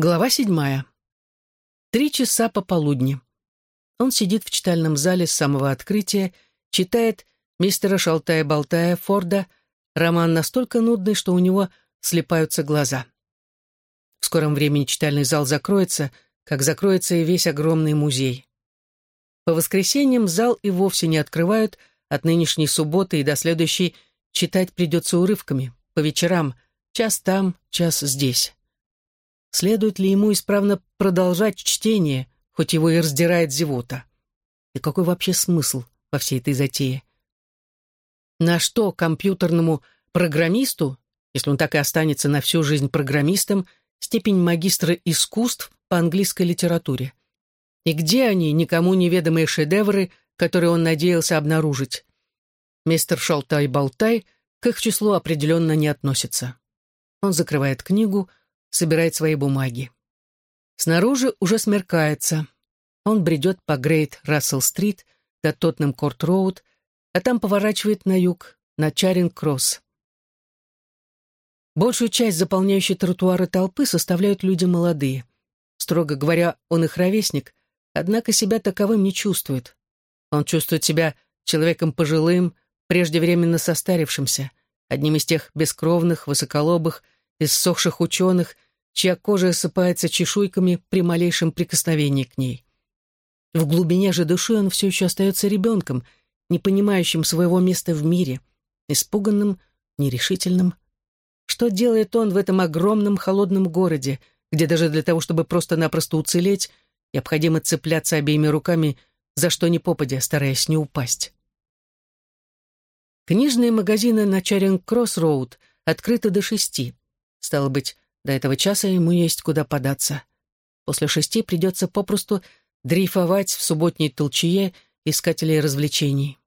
Глава седьмая. Три часа пополудни. Он сидит в читальном зале с самого открытия, читает мистера Шалтая-Болтая Форда, роман настолько нудный, что у него слепаются глаза. В скором времени читальный зал закроется, как закроется и весь огромный музей. По воскресеньям зал и вовсе не открывают, от нынешней субботы и до следующей читать придется урывками, по вечерам, час там, час здесь. Следует ли ему исправно продолжать чтение, хоть его и раздирает зевота? И какой вообще смысл во всей этой затее? На что компьютерному программисту, если он так и останется на всю жизнь программистом, степень магистра искусств по английской литературе? И где они, никому неведомые шедевры, которые он надеялся обнаружить? Мистер Шалтай-Болтай к их числу определенно не относится. Он закрывает книгу, собирает свои бумаги. Снаружи уже смеркается. Он бредет по Грейт Рассел-стрит до Тоттенем-Корт-Роуд, а там поворачивает на юг, на Чаринг-Кросс. Большую часть заполняющей тротуары толпы составляют люди молодые. Строго говоря, он их ровесник, однако себя таковым не чувствует. Он чувствует себя человеком пожилым, преждевременно состарившимся, одним из тех бескровных, высоколобых, иссохших ученых, чья кожа осыпается чешуйками при малейшем прикосновении к ней. В глубине же души он все еще остается ребенком, не понимающим своего места в мире, испуганным, нерешительным. Что делает он в этом огромном холодном городе, где даже для того, чтобы просто-напросто уцелеть, необходимо цепляться обеими руками за что ни попадя, стараясь не упасть? Книжные магазины на Чаринг-Кросс-Роуд открыты до шести. Стало быть, до этого часа ему есть куда податься. После шести придется попросту дрейфовать в субботней толчее искателей развлечений.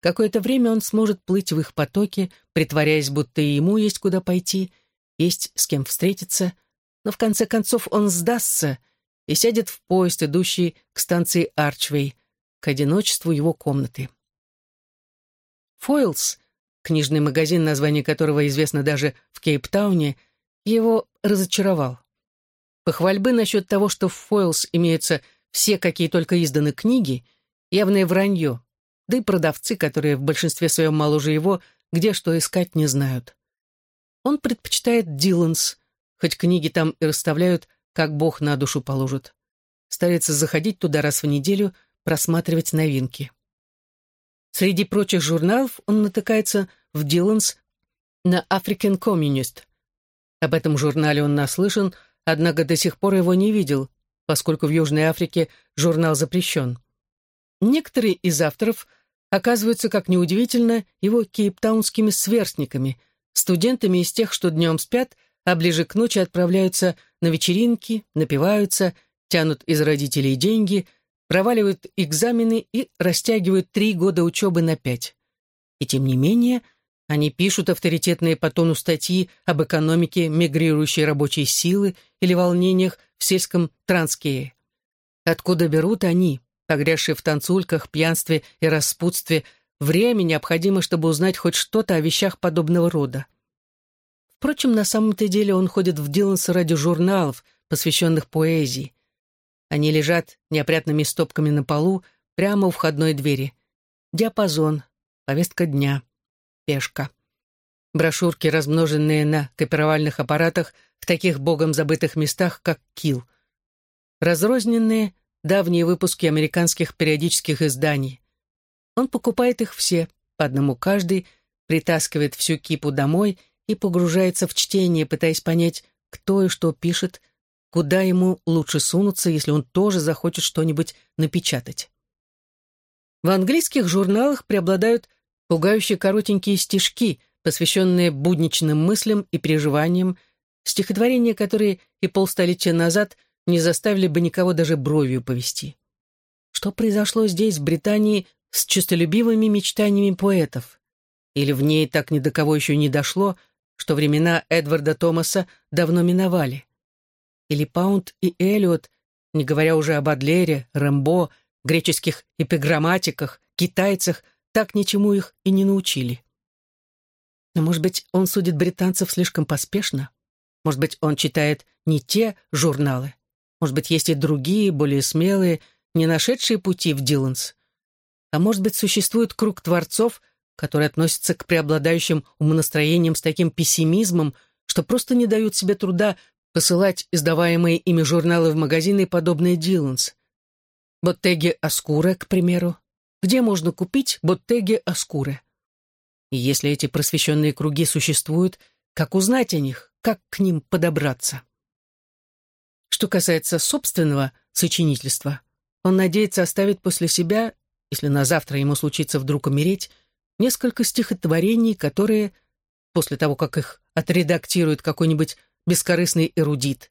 Какое-то время он сможет плыть в их потоке, притворяясь, будто и ему есть куда пойти, есть с кем встретиться, но в конце концов он сдастся и сядет в поезд, идущий к станции Арчвей, к одиночеству его комнаты. Фойлс книжный магазин, название которого известно даже в Кейптауне, его разочаровал. Похвальбы насчет того, что в Фойлс имеются все, какие только изданы книги, явное вранье, да и продавцы, которые в большинстве своем моложе его, где что искать не знают. Он предпочитает Диланс, хоть книги там и расставляют, как Бог на душу положит. Старается заходить туда раз в неделю, просматривать новинки. Среди прочих журналов он натыкается в Диланс на African Communist. Об этом журнале он наслышан, однако до сих пор его не видел, поскольку в Южной Африке журнал запрещен. Некоторые из авторов оказываются, как неудивительно, его кейптаунскими сверстниками, студентами из тех, что днем спят, а ближе к ночи отправляются на вечеринки, напиваются, тянут из родителей деньги – проваливают экзамены и растягивают три года учебы на пять. И тем не менее, они пишут авторитетные по тону статьи об экономике мигрирующей рабочей силы или волнениях в сельском Транскее. Откуда берут они, погрязшие в танцульках, пьянстве и распутстве, время необходимо, чтобы узнать хоть что-то о вещах подобного рода? Впрочем, на самом-то деле он ходит в Диланс ради журналов, посвященных поэзии. Они лежат неопрятными стопками на полу прямо у входной двери. Диапазон, повестка дня, пешка. Брошюрки, размноженные на копировальных аппаратах в таких богом забытых местах, как Кил. Разрозненные давние выпуски американских периодических изданий. Он покупает их все, по одному каждый, притаскивает всю кипу домой и погружается в чтение, пытаясь понять, кто и что пишет, куда ему лучше сунуться, если он тоже захочет что-нибудь напечатать. В английских журналах преобладают пугающие коротенькие стишки, посвященные будничным мыслям и переживаниям, стихотворения, которые и полстолетия назад не заставили бы никого даже бровью повести. Что произошло здесь, в Британии, с честолюбивыми мечтаниями поэтов? Или в ней так ни до кого еще не дошло, что времена Эдварда Томаса давно миновали? Или Паунд и Эллиот, не говоря уже об Адлере, Рэмбо, греческих эпиграмматиках, китайцах, так ничему их и не научили. Но, может быть, он судит британцев слишком поспешно? Может быть, он читает не те журналы. Может быть, есть и другие, более смелые, не нашедшие пути в Диланс. А может быть, существует круг творцов, которые относятся к преобладающим умонастроениям с таким пессимизмом, что просто не дают себе труда посылать издаваемые ими журналы в магазины, подобные Диланс. Боттеги Аскуре, к примеру. Где можно купить Боттеги Аскуре? И если эти просвещенные круги существуют, как узнать о них, как к ним подобраться? Что касается собственного сочинительства, он надеется оставить после себя, если на завтра ему случится вдруг умереть, несколько стихотворений, которые, после того, как их отредактирует какой-нибудь бескорыстный эрудит,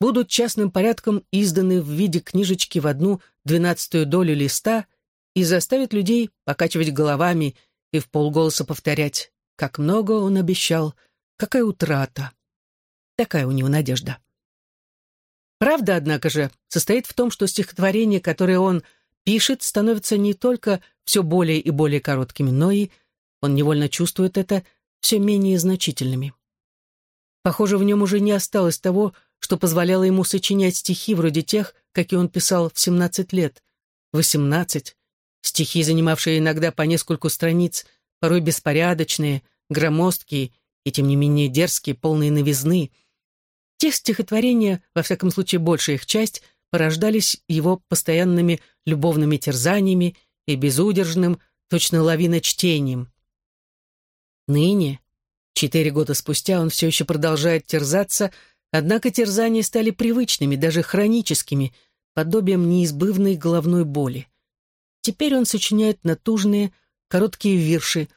будут частным порядком изданы в виде книжечки в одну двенадцатую долю листа и заставят людей покачивать головами и в полголоса повторять «Как много он обещал, какая утрата». Такая у него надежда. Правда, однако же, состоит в том, что стихотворения, которые он пишет, становятся не только все более и более короткими, но и, он невольно чувствует это, все менее значительными. Похоже, в нем уже не осталось того, что позволяло ему сочинять стихи вроде тех, какие он писал в 17 лет, 18, стихи, занимавшие иногда по нескольку страниц, порой беспорядочные, громоздкие и, тем не менее, дерзкие, полные новизны — те стихотворения, во всяком случае большая их часть, порождались его постоянными любовными терзаниями и безудержным, точно лавина чтением. Ныне, четыре года спустя, он все еще продолжает терзаться, однако терзания стали привычными, даже хроническими, подобием неизбывной головной боли. Теперь он сочиняет натужные, короткие вирши,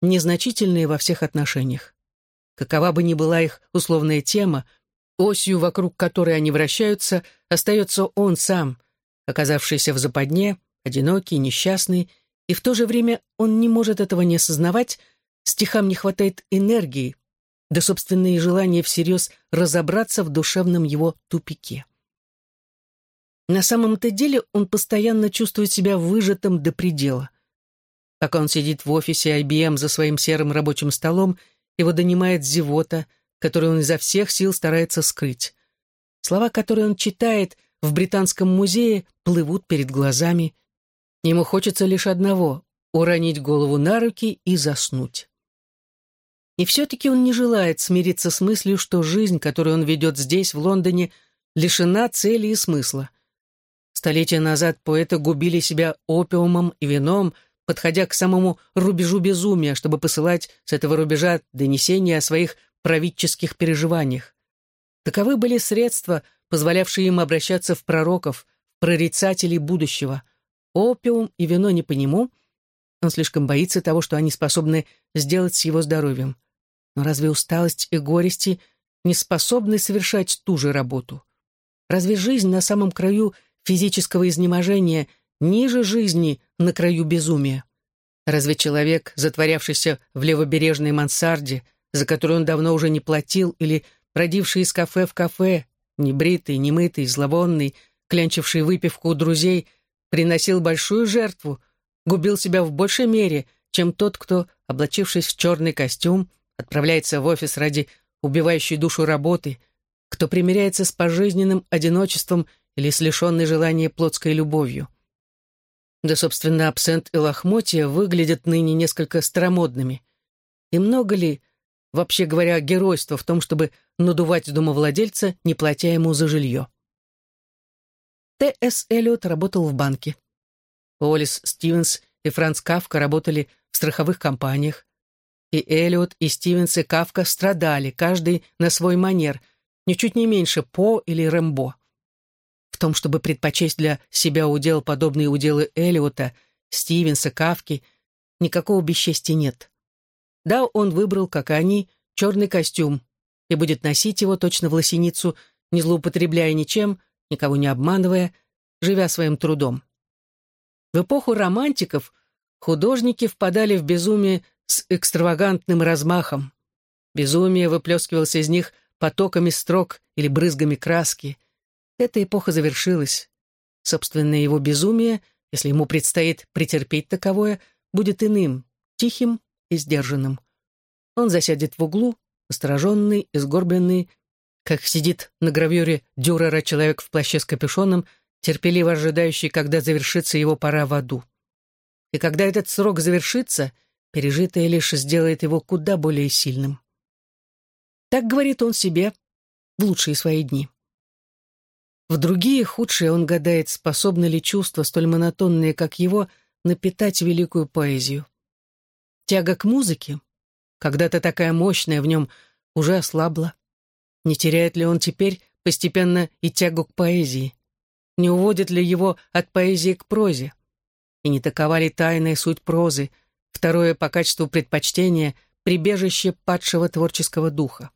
незначительные во всех отношениях. Какова бы ни была их условная тема, Осью, вокруг которой они вращаются, остается он сам, оказавшийся в западне, одинокий, несчастный, и в то же время он не может этого не осознавать, стихам не хватает энергии, да собственные желания всерьез разобраться в душевном его тупике. На самом-то деле он постоянно чувствует себя выжатым до предела. Пока он сидит в офисе IBM за своим серым рабочим столом, его донимает зевота – которую он изо всех сил старается скрыть. Слова, которые он читает в Британском музее, плывут перед глазами. Ему хочется лишь одного — уронить голову на руки и заснуть. И все-таки он не желает смириться с мыслью, что жизнь, которую он ведет здесь, в Лондоне, лишена цели и смысла. Столетия назад поэты губили себя опиумом и вином, подходя к самому рубежу безумия, чтобы посылать с этого рубежа донесения о своих правительских переживаниях. Таковы были средства, позволявшие им обращаться в пророков, прорицателей будущего. Опиум и вино не по нему. Он слишком боится того, что они способны сделать с его здоровьем. Но разве усталость и горести не способны совершать ту же работу? Разве жизнь на самом краю физического изнеможения ниже жизни на краю безумия? Разве человек, затворявшийся в левобережной мансарде, за которую он давно уже не платил, или бродивший из кафе в кафе, небритый, немытый, зловонный, клянчивший выпивку у друзей, приносил большую жертву, губил себя в большей мере, чем тот, кто, облачившись в черный костюм, отправляется в офис ради убивающей душу работы, кто примиряется с пожизненным одиночеством или с лишенной желания плотской любовью. Да, собственно, абсент и лохмотья выглядят ныне несколько старомодными. И много ли вообще говоря, геройство в том, чтобы надувать домовладельца, не платя ему за жилье. Т.С. Эллиот работал в банке. Уоллес Стивенс и Франц Кавка работали в страховых компаниях. И Эллиот, и Стивенс, и Кавка страдали, каждый на свой манер, ничуть не меньше По или Рэмбо. В том, чтобы предпочесть для себя удел подобные уделы Эллиота, Стивенса, Кавки, никакого бесчестия нет. Да, он выбрал, как и они, черный костюм и будет носить его точно в лосиницу, не злоупотребляя ничем, никого не обманывая, живя своим трудом. В эпоху романтиков художники впадали в безумие с экстравагантным размахом. Безумие выплескивалось из них потоками строк или брызгами краски. Эта эпоха завершилась. Собственное его безумие, если ему предстоит претерпеть таковое, будет иным, тихим и сдержанным. Он засядет в углу, настороженный и сгорбленный, как сидит на гравюре Дюрера человек в плаще с капюшоном, терпеливо ожидающий, когда завершится его пора в аду. И когда этот срок завершится, пережитое лишь сделает его куда более сильным. Так говорит он себе в лучшие свои дни. В другие худшие он гадает, способны ли чувства, столь монотонные, как его, напитать великую поэзию. Тяга к музыке, когда-то такая мощная в нем, уже ослабла. Не теряет ли он теперь постепенно и тягу к поэзии? Не уводит ли его от поэзии к прозе? И не такова ли тайная суть прозы, второе по качеству предпочтения, прибежище падшего творческого духа?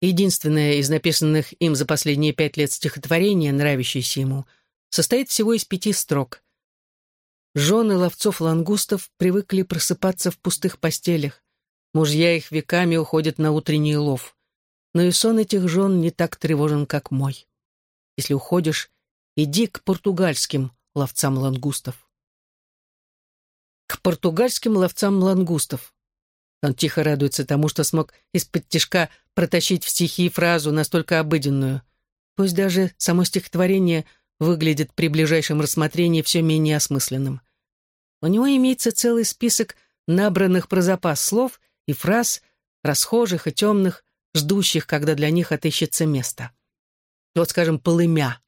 Единственное из написанных им за последние пять лет стихотворения, нравящееся ему, состоит всего из пяти строк. Жены ловцов лангустов привыкли просыпаться в пустых постелях. Мужья их веками уходят на утренний лов. Но и сон этих жен не так тревожен, как мой. Если уходишь, иди к португальским ловцам лангустов. Португальским ловцам лангустов. Он тихо радуется тому, что смог исподтишка протащить в стихи фразу настолько обыденную. Пусть даже само стихотворение выглядит при ближайшем рассмотрении все менее осмысленным. У него имеется целый список набранных про запас слов и фраз, расхожих и темных, ждущих, когда для них отыщется место. Вот, скажем, «полымя».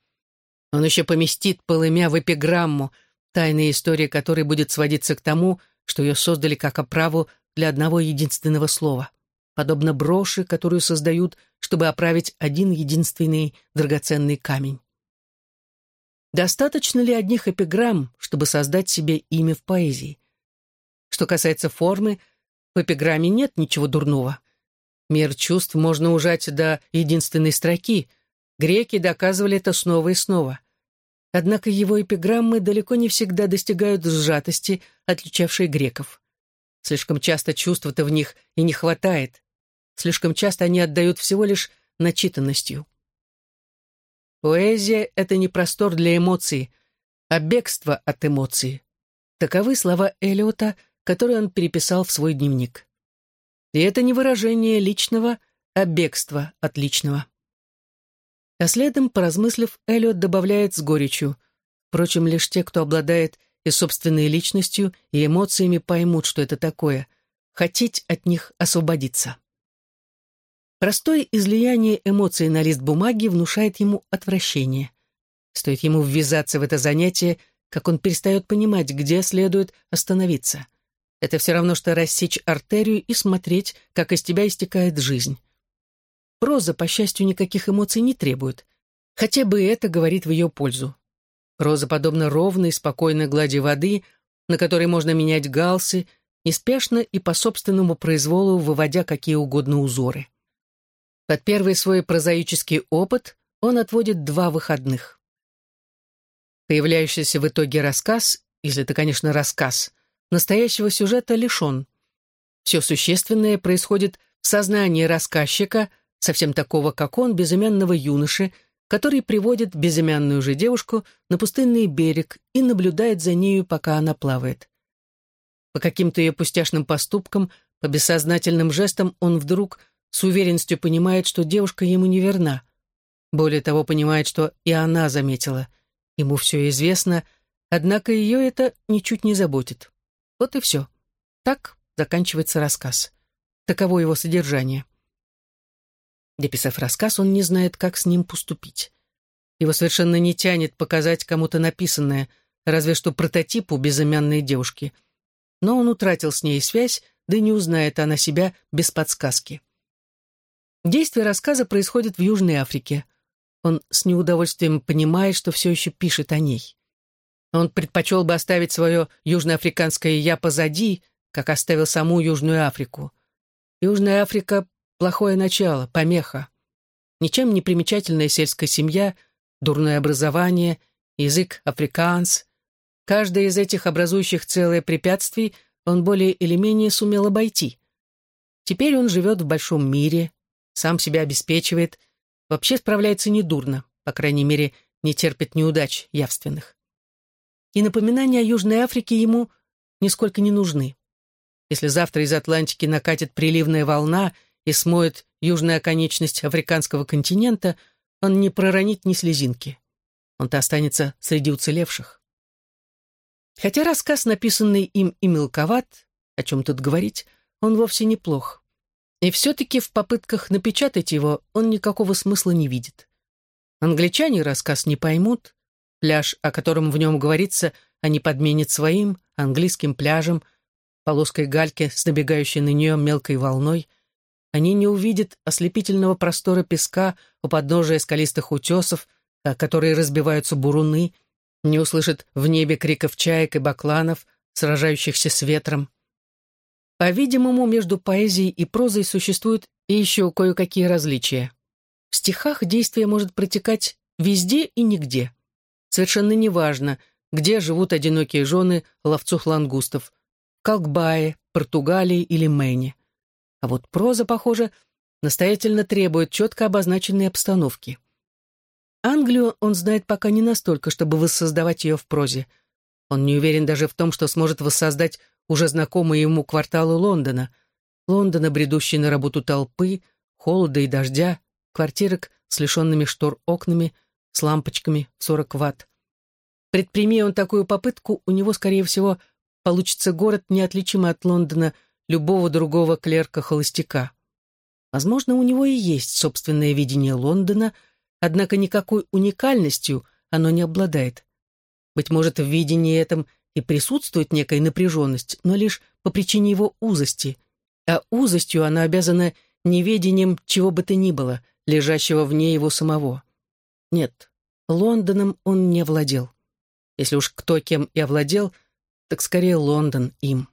Он еще поместит «полымя» в эпиграмму, тайная история которой будет сводиться к тому, что ее создали как оправу для одного единственного слова, подобно броши, которую создают, чтобы оправить один единственный драгоценный камень. Достаточно ли одних эпиграмм, чтобы создать себе имя в поэзии? Что касается формы, в эпиграмме нет ничего дурного. Мир чувств можно ужать до единственной строки. Греки доказывали это снова и снова. Однако его эпиграммы далеко не всегда достигают сжатости, отличавшей греков. Слишком часто чувства-то в них и не хватает. Слишком часто они отдают всего лишь начитанностью. Поэзия — это не простор для эмоций, а бегство от эмоций. Таковы слова Элиота, которые он переписал в свой дневник. И это не выражение личного, а бегство от личного. А следом, поразмыслив, Эллиот добавляет с горечью. Впрочем, лишь те, кто обладает и собственной личностью, и эмоциями поймут, что это такое, хотеть от них освободиться. Простое излияние эмоций на лист бумаги внушает ему отвращение. Стоит ему ввязаться в это занятие, как он перестает понимать, где следует остановиться. Это все равно, что рассечь артерию и смотреть, как из тебя истекает жизнь. Проза, по счастью, никаких эмоций не требует. Хотя бы это говорит в ее пользу. Проза подобна ровной, спокойной глади воды, на которой можно менять галсы, неспешно и по собственному произволу выводя какие угодно узоры. Под первый свой прозаический опыт он отводит два выходных. Появляющийся в итоге рассказ, если это, конечно, рассказ, настоящего сюжета лишен. Все существенное происходит в сознании рассказчика, совсем такого, как он, безымянного юноши, который приводит безымянную же девушку на пустынный берег и наблюдает за нею, пока она плавает. По каким-то ее пустяшным поступкам, по бессознательным жестам он вдруг с уверенностью понимает, что девушка ему не верна. Более того, понимает, что и она заметила. Ему все известно, однако ее это ничуть не заботит. Вот и все. Так заканчивается рассказ. Таково его содержание. Дописав рассказ, он не знает, как с ним поступить. Его совершенно не тянет показать кому-то написанное, разве что прототипу безымянной девушки. Но он утратил с ней связь, да и не узнает она себя без подсказки. Действие рассказа происходит в Южной Африке. Он с неудовольствием понимает, что все еще пишет о ней. Он предпочел бы оставить свое южноафриканское «я» позади, как оставил саму Южную Африку. Южная Африка Плохое начало, помеха. Ничем не примечательная сельская семья, дурное образование, язык африканс. Каждое из этих образующих целое препятствий он более или менее сумел обойти. Теперь он живет в большом мире, сам себя обеспечивает, вообще справляется недурно, по крайней мере, не терпит неудач явственных. И напоминания о Южной Африке ему нисколько не нужны. Если завтра из Атлантики накатит приливная волна — и смоет южная оконечность африканского континента, он не проронит ни слезинки. Он-то останется среди уцелевших. Хотя рассказ, написанный им и мелковат, о чем тут говорить, он вовсе неплох. И все-таки в попытках напечатать его он никакого смысла не видит. Англичане рассказ не поймут, пляж, о котором в нем говорится, они подменят своим, английским пляжем, полоской гальки с набегающей на нее мелкой волной. Они не увидят ослепительного простора песка у подножия скалистых утесов, о которые разбиваются буруны, не услышат в небе криков чаек и бакланов, сражающихся с ветром. По-видимому, между поэзией и прозой существуют и еще кое-какие различия. В стихах действие может протекать везде и нигде. Совершенно неважно, где живут одинокие жены ловцов лангустов – в Калкбае, Португалии или Мэне. А вот проза, похоже, настоятельно требует четко обозначенной обстановки. Англию он знает пока не настолько, чтобы воссоздавать ее в прозе. Он не уверен даже в том, что сможет воссоздать уже знакомые ему кварталы Лондона. Лондона, бредущей на работу толпы, холода и дождя, квартирок с лишенными штор окнами, с лампочками в 40 ватт. Предприми он такую попытку, у него, скорее всего, получится город, неотличимый от Лондона любого другого клерка-холостяка. Возможно, у него и есть собственное видение Лондона — Однако никакой уникальностью оно не обладает. Быть может, в видении этом и присутствует некая напряженность, но лишь по причине его узости. А узостью она обязана неведением чего бы то ни было, лежащего вне его самого. Нет, Лондоном он не владел. Если уж кто кем и овладел, так скорее Лондон им.